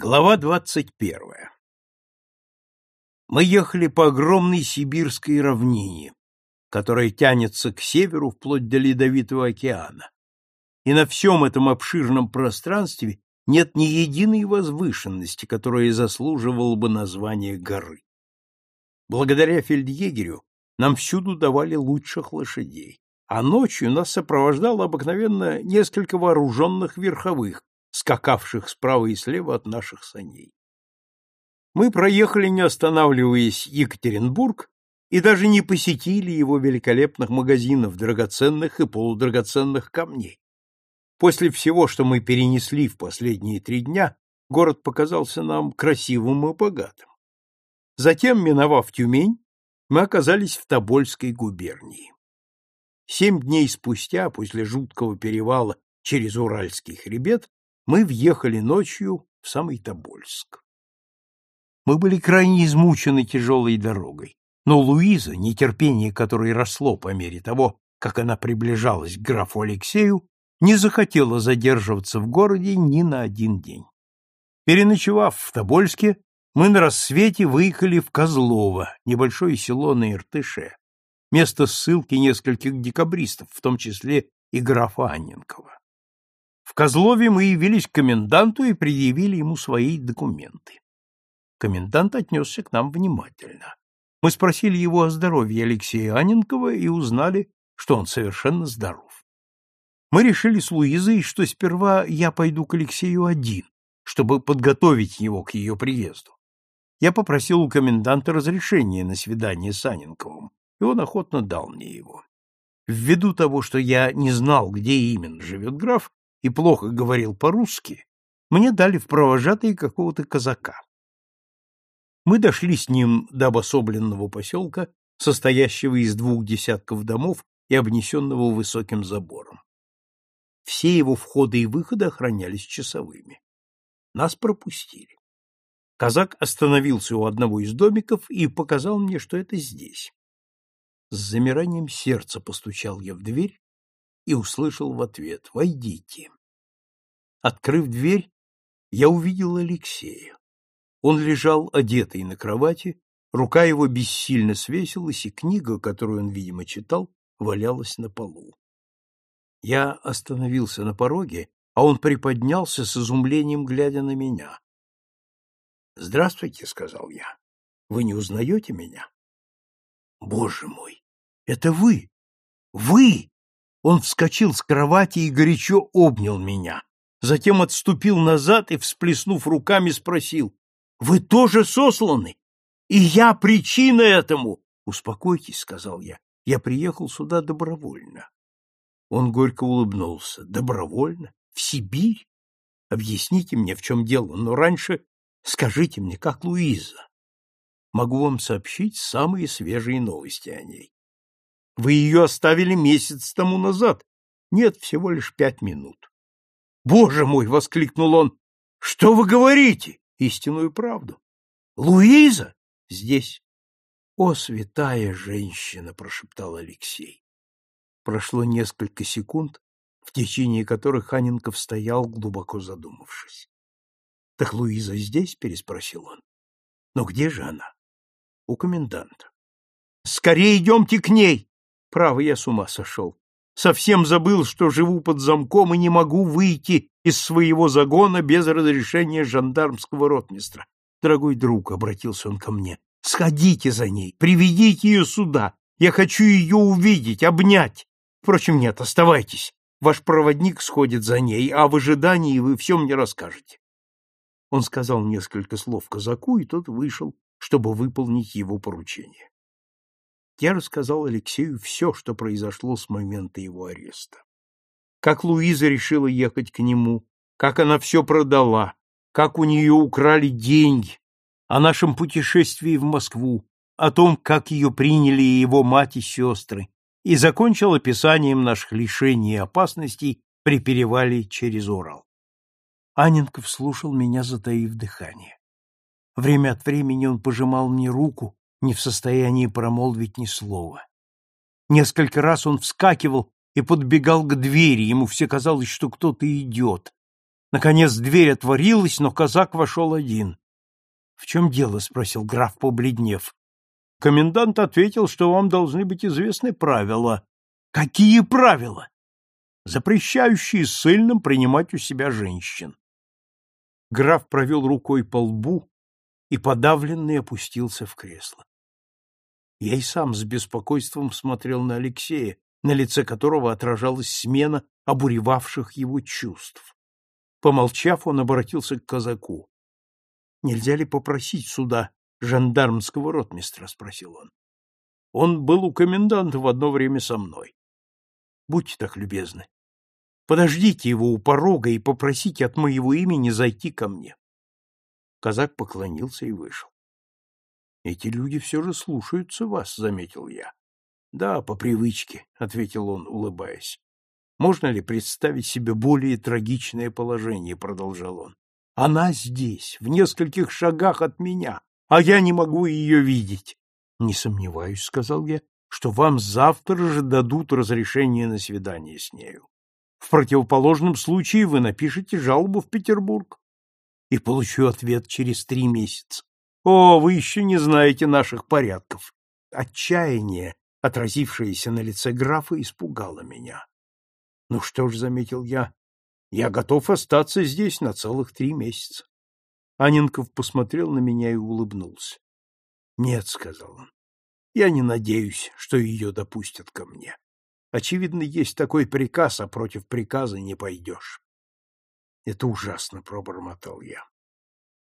Глава двадцать первая Мы ехали по огромной сибирской равнине, которая тянется к северу вплоть до Ледовитого океана. И на всем этом обширном пространстве нет ни единой возвышенности, которая заслуживала бы названия горы. Благодаря фельдъегерю нам всюду давали лучших лошадей, а ночью нас сопровождало обыкновенно несколько вооруженных верховых, скакавших справа и слева от наших саней. Мы проехали, не останавливаясь, Екатеринбург и даже не посетили его великолепных магазинов драгоценных и полудрагоценных камней. После всего, что мы перенесли в последние три дня, город показался нам красивым и богатым. Затем, миновав Тюмень, мы оказались в Тобольской губернии. Семь дней спустя, после жуткого перевала через Уральский хребет, мы въехали ночью в самый Тобольск. Мы были крайне измучены тяжелой дорогой, но Луиза, нетерпение которой росло по мере того, как она приближалась к графу Алексею, не захотела задерживаться в городе ни на один день. Переночевав в Тобольске, мы на рассвете выехали в Козлово, небольшое село на Иртыше, место ссылки нескольких декабристов, в том числе и графа Анненкова. В Козлове мы явились к коменданту и предъявили ему свои документы. Комендант отнесся к нам внимательно. Мы спросили его о здоровье Алексея Аненкова и узнали, что он совершенно здоров. Мы решили с Луизой, что сперва я пойду к Алексею один, чтобы подготовить его к ее приезду. Я попросил у коменданта разрешения на свидание с Аненковым, и он охотно дал мне его. Ввиду того, что я не знал, где именно живет граф, и плохо говорил по-русски, мне дали в провожатые какого-то казака. Мы дошли с ним до обособленного поселка, состоящего из двух десятков домов и обнесенного высоким забором. Все его входы и выходы охранялись часовыми. Нас пропустили. Казак остановился у одного из домиков и показал мне, что это здесь. С замиранием сердца постучал я в дверь и услышал в ответ «Войдите». Открыв дверь, я увидел Алексея. Он лежал одетый на кровати, рука его бессильно свесилась, и книга, которую он, видимо, читал, валялась на полу. Я остановился на пороге, а он приподнялся с изумлением, глядя на меня. «Здравствуйте», — сказал я. «Вы не узнаете меня?» «Боже мой! Это вы! Вы!» Он вскочил с кровати и горячо обнял меня. Затем отступил назад и, всплеснув руками, спросил, «Вы тоже сосланы? И я причина этому!» «Успокойтесь», — сказал я, — «я приехал сюда добровольно». Он горько улыбнулся. «Добровольно? В Сибирь? Объясните мне, в чем дело, но раньше скажите мне, как Луиза. Могу вам сообщить самые свежие новости о ней. Вы ее оставили месяц тому назад. Нет, всего лишь пять минут. Боже мой, воскликнул он. Что вы говорите? Истинную правду. Луиза здесь. О, святая женщина, прошептал Алексей. Прошло несколько секунд, в течение которых Ханенков стоял, глубоко задумавшись. Так Луиза здесь? переспросил он. Но где же она? У коменданта. Скорее идемте к ней! Право, я с ума сошел. Совсем забыл, что живу под замком и не могу выйти из своего загона без разрешения жандармского ротмистра. Дорогой друг, — обратился он ко мне, — сходите за ней, приведите ее сюда. Я хочу ее увидеть, обнять. Впрочем, нет, оставайтесь. Ваш проводник сходит за ней, а в ожидании вы все мне расскажете. Он сказал несколько слов казаку, и тот вышел, чтобы выполнить его поручение я рассказал Алексею все, что произошло с момента его ареста. Как Луиза решила ехать к нему, как она все продала, как у нее украли деньги, о нашем путешествии в Москву, о том, как ее приняли его мать и сестры, и закончил описанием наших лишений и опасностей при перевале через Урал. Аненков слушал меня, затаив дыхание. Время от времени он пожимал мне руку, не в состоянии промолвить ни слова. Несколько раз он вскакивал и подбегал к двери, ему все казалось, что кто-то идет. Наконец дверь отворилась, но казак вошел один. — В чем дело? — спросил граф, побледнев. Комендант ответил, что вам должны быть известны правила. — Какие правила? — Запрещающие ссыльным принимать у себя женщин. Граф провел рукой по лбу и подавленный опустился в кресло. Я и сам с беспокойством смотрел на Алексея, на лице которого отражалась смена обуревавших его чувств. Помолчав, он обратился к казаку. — Нельзя ли попросить суда жандармского ротмистра? — спросил он. — Он был у коменданта в одно время со мной. Будьте так любезны. Подождите его у порога и попросите от моего имени зайти ко мне. Казак поклонился и вышел. — Эти люди все же слушаются вас, — заметил я. — Да, по привычке, — ответил он, улыбаясь. Можно ли представить себе более трагичное положение, продолжал он. Она здесь, в нескольких шагах от меня, а я не могу ее видеть. Не сомневаюсь, сказал я, что вам завтра же дадут разрешение на свидание с нею. В противоположном случае вы напишете жалобу в Петербург и получу ответ через три месяца. О, вы еще не знаете наших порядков. Отчаяние, отразившееся на лице графа, испугало меня. Ну что ж, заметил я, я готов остаться здесь на целых три месяца. Анинков посмотрел на меня и улыбнулся. Нет, сказал он. Я не надеюсь, что ее допустят ко мне. Очевидно, есть такой приказ, а против приказа не пойдешь. Это ужасно, пробормотал я.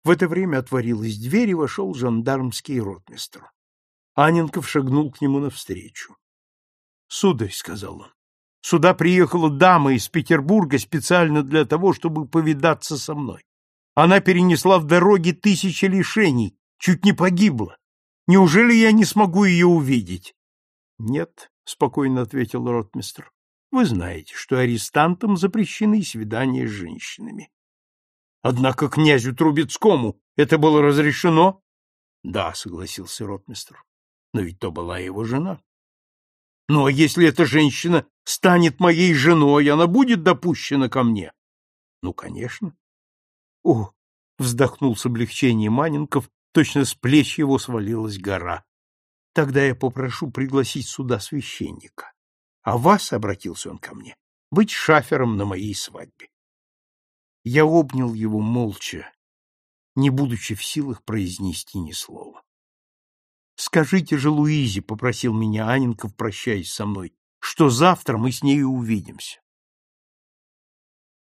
В это время отворилась дверь и вошел жандармский ротмистр. Анинков шагнул к нему навстречу. — Сударь, — сказал он, Сюда приехала дама из Петербурга специально для того, чтобы повидаться со мной. Она перенесла в дороге тысячи лишений, чуть не погибла. Неужели я не смогу ее увидеть? — Нет, — спокойно ответил ротмистр. — Вы знаете, что арестантам запрещены свидания с женщинами. — Однако князю Трубецкому это было разрешено? — Да, — согласился ротмистр. — Но ведь то была его жена. Ну, а если эта женщина станет моей женой, она будет допущена ко мне? Ну, конечно. О, вздохнул с облегчением Маненков, точно с плеч его свалилась гора. Тогда я попрошу пригласить сюда священника. А вас, — обратился он ко мне, — быть шафером на моей свадьбе. Я обнял его молча, не будучи в силах произнести ни слова. Скажите же Луизе, попросил меня Анинков, прощаясь со мной, что завтра мы с ней увидимся.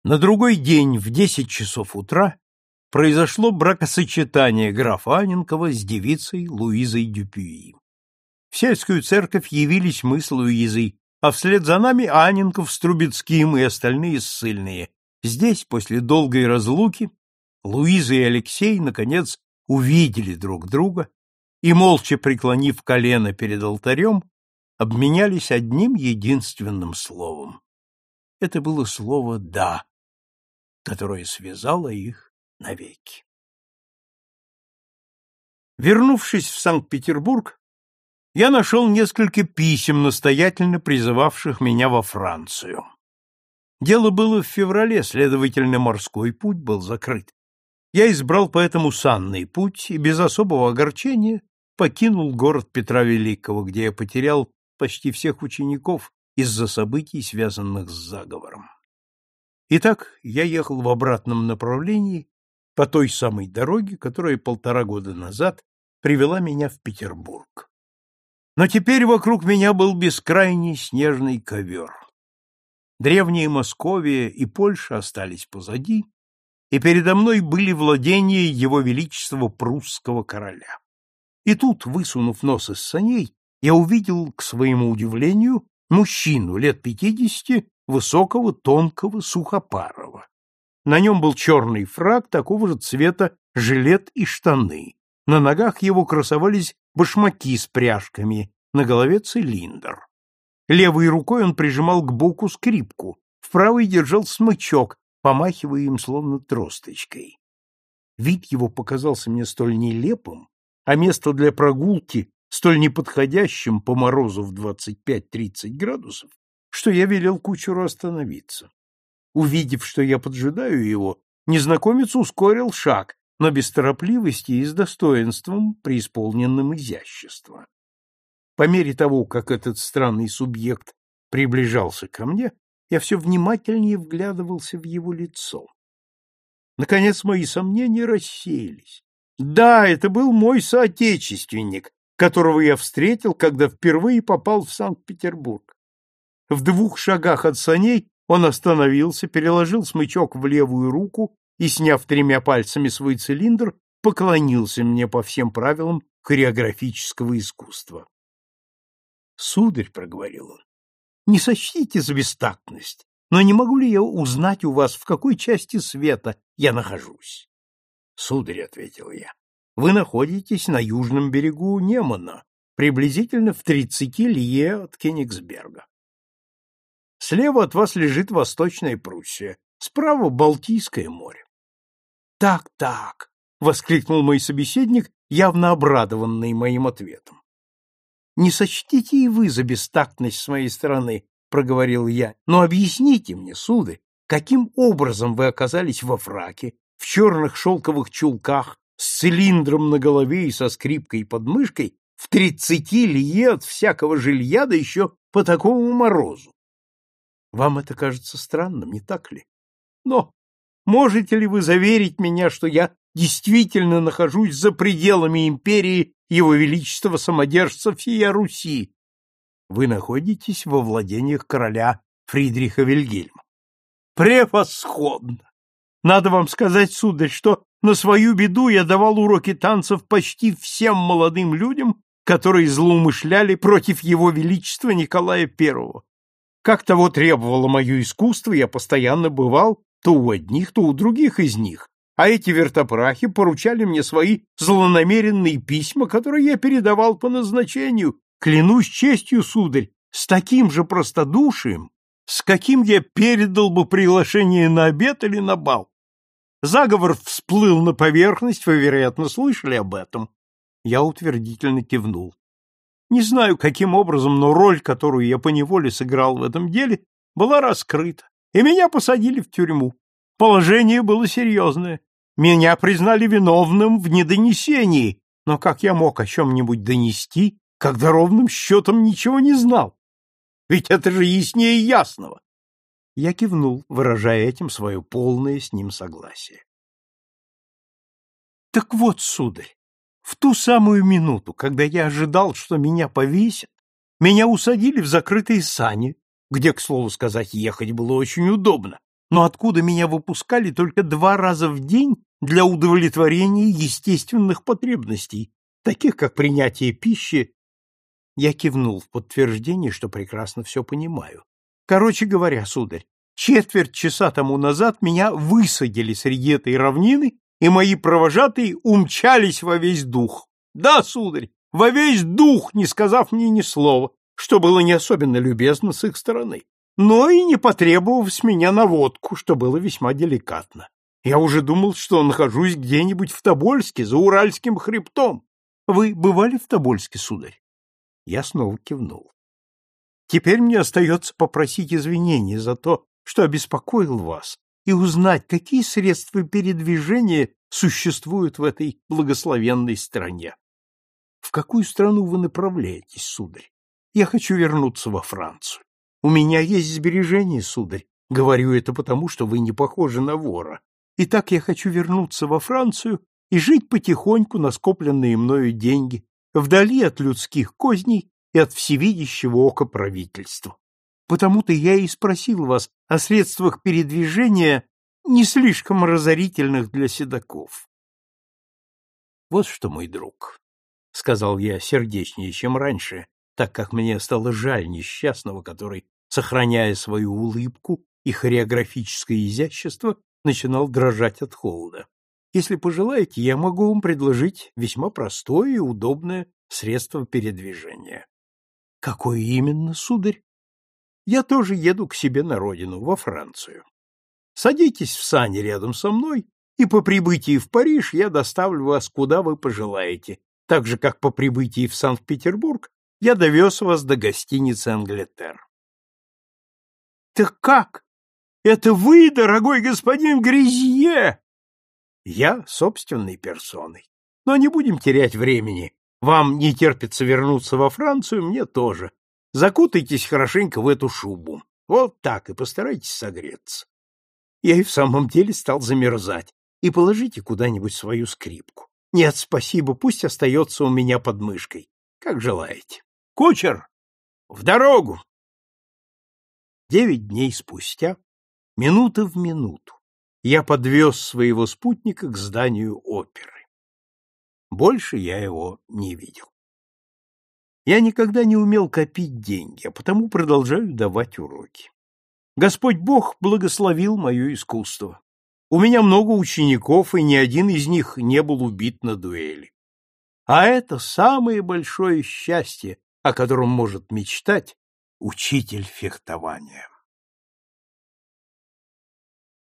На другой день в десять часов утра произошло бракосочетание графа Анинкова с девицей Луизой Дюпюи. В сельскую церковь явились мы с Луизой, а вслед за нами Анинков с Трубецким и остальные ссыльные. Здесь, после долгой разлуки, Луиза и Алексей, наконец, увидели друг друга и, молча преклонив колено перед алтарем, обменялись одним единственным словом. Это было слово «да», которое связало их навеки. Вернувшись в Санкт-Петербург, я нашел несколько писем, настоятельно призывавших меня во Францию. Дело было в феврале, следовательно, морской путь был закрыт. Я избрал поэтому санный путь и без особого огорчения покинул город Петра Великого, где я потерял почти всех учеников из-за событий, связанных с заговором. Итак, я ехал в обратном направлении по той самой дороге, которая полтора года назад привела меня в Петербург. Но теперь вокруг меня был бескрайний снежный ковер. Древние Московия и Польша остались позади, и передо мной были владения его величества прусского короля. И тут, высунув нос из саней, я увидел, к своему удивлению, мужчину лет пятидесяти, высокого, тонкого, сухопарого. На нем был черный фраг такого же цвета жилет и штаны. На ногах его красовались башмаки с пряжками, на голове цилиндр. Левой рукой он прижимал к боку скрипку, в правой держал смычок, помахивая им словно тросточкой. Вид его показался мне столь нелепым, а место для прогулки столь неподходящим по морозу в 25-30 градусов, что я велел кучеру остановиться. Увидев, что я поджидаю его, незнакомец ускорил шаг, но без торопливости и с достоинством, преисполненным изящества. По мере того, как этот странный субъект приближался ко мне, я все внимательнее вглядывался в его лицо. Наконец мои сомнения рассеялись. Да, это был мой соотечественник, которого я встретил, когда впервые попал в Санкт-Петербург. В двух шагах от саней он остановился, переложил смычок в левую руку и, сняв тремя пальцами свой цилиндр, поклонился мне по всем правилам хореографического искусства. — Сударь, — проговорил он, — не сочтите за бестактность, но не могу ли я узнать у вас, в какой части света я нахожусь? — Сударь, — ответил я, — вы находитесь на южном берегу Немана, приблизительно в тридцати лье от Кенигсберга. Слева от вас лежит Восточная Пруссия, справа — Балтийское море. «Так, так!» — воскликнул мой собеседник, явно обрадованный моим ответом. «Не сочтите и вы за бестактность с моей стороны», — проговорил я, — «но объясните мне, сударь, каким образом вы оказались во фраке, в черных шелковых чулках, с цилиндром на голове и со скрипкой под мышкой, в тридцати лье от всякого жилья, да еще по такому морозу. Вам это кажется странным, не так ли? Но можете ли вы заверить меня, что я действительно нахожусь за пределами империи Его Величества Самодержца всея Руси? Вы находитесь во владениях короля Фридриха Вильгельма. Превосходно! Надо вам сказать, сударь, что на свою беду я давал уроки танцев почти всем молодым людям, которые злоумышляли против его величества Николая I. Как того требовало мое искусство, я постоянно бывал то у одних, то у других из них, а эти вертопрахи поручали мне свои злонамеренные письма, которые я передавал по назначению, клянусь честью, сударь, с таким же простодушием, с каким я передал бы приглашение на обед или на бал. Заговор всплыл на поверхность, вы, вероятно, слышали об этом. Я утвердительно кивнул. Не знаю, каким образом, но роль, которую я поневоле сыграл в этом деле, была раскрыта, и меня посадили в тюрьму. Положение было серьезное. Меня признали виновным в недонесении, но как я мог о чем-нибудь донести, когда ровным счетом ничего не знал? Ведь это же яснее ясного. Я кивнул, выражая этим свое полное с ним согласие. Так вот, сударь, в ту самую минуту, когда я ожидал, что меня повесят, меня усадили в закрытые сани, где, к слову сказать, ехать было очень удобно, но откуда меня выпускали только два раза в день для удовлетворения естественных потребностей, таких как принятие пищи. Я кивнул в подтверждение, что прекрасно все понимаю. Короче говоря, сударь, четверть часа тому назад меня высадили среди этой равнины, и мои провожатые умчались во весь дух. Да, сударь, во весь дух, не сказав мне ни слова, что было не особенно любезно с их стороны, но и не потребовав с меня наводку, что было весьма деликатно. Я уже думал, что нахожусь где-нибудь в Тобольске, за Уральским хребтом. Вы бывали в Тобольске, сударь? Я снова кивнул. Теперь мне остается попросить извинения за то, что обеспокоил вас, и узнать, какие средства передвижения существуют в этой благословенной стране. В какую страну вы направляетесь, сударь? Я хочу вернуться во Францию. У меня есть сбережения, сударь. Говорю это потому, что вы не похожи на вора. Итак, я хочу вернуться во Францию и жить потихоньку на скопленные мною деньги, вдали от людских козней и от всевидящего ока правительства. Потому-то я и спросил вас о средствах передвижения, не слишком разорительных для седаков. Вот что, мой друг, — сказал я сердечнее, чем раньше, так как мне стало жаль несчастного, который, сохраняя свою улыбку и хореографическое изящество, начинал дрожать от холода. Если пожелаете, я могу вам предложить весьма простое и удобное средство передвижения. Какое именно, сударь? Я тоже еду к себе на родину, во Францию. Садитесь в сани рядом со мной, и по прибытии в Париж я доставлю вас куда вы пожелаете, так же, как по прибытии в Санкт-Петербург я довез вас до гостиницы «Англетер». — Так как? Это вы, дорогой господин Грязье? Я собственной персоной. Но не будем терять времени. Вам не терпится вернуться во Францию, мне тоже. Закутайтесь хорошенько в эту шубу. Вот так, и постарайтесь согреться. Я и в самом деле стал замерзать. И положите куда-нибудь свою скрипку. Нет, спасибо, пусть остается у меня под мышкой. Как желаете. Кучер, в дорогу! Девять дней спустя, минута в минуту, я подвез своего спутника к зданию оперы. Больше я его не видел. Я никогда не умел копить деньги, а потому продолжаю давать уроки. Господь Бог благословил мое искусство. У меня много учеников, и ни один из них не был убит на дуэли. А это самое большое счастье, о котором может мечтать учитель фехтования.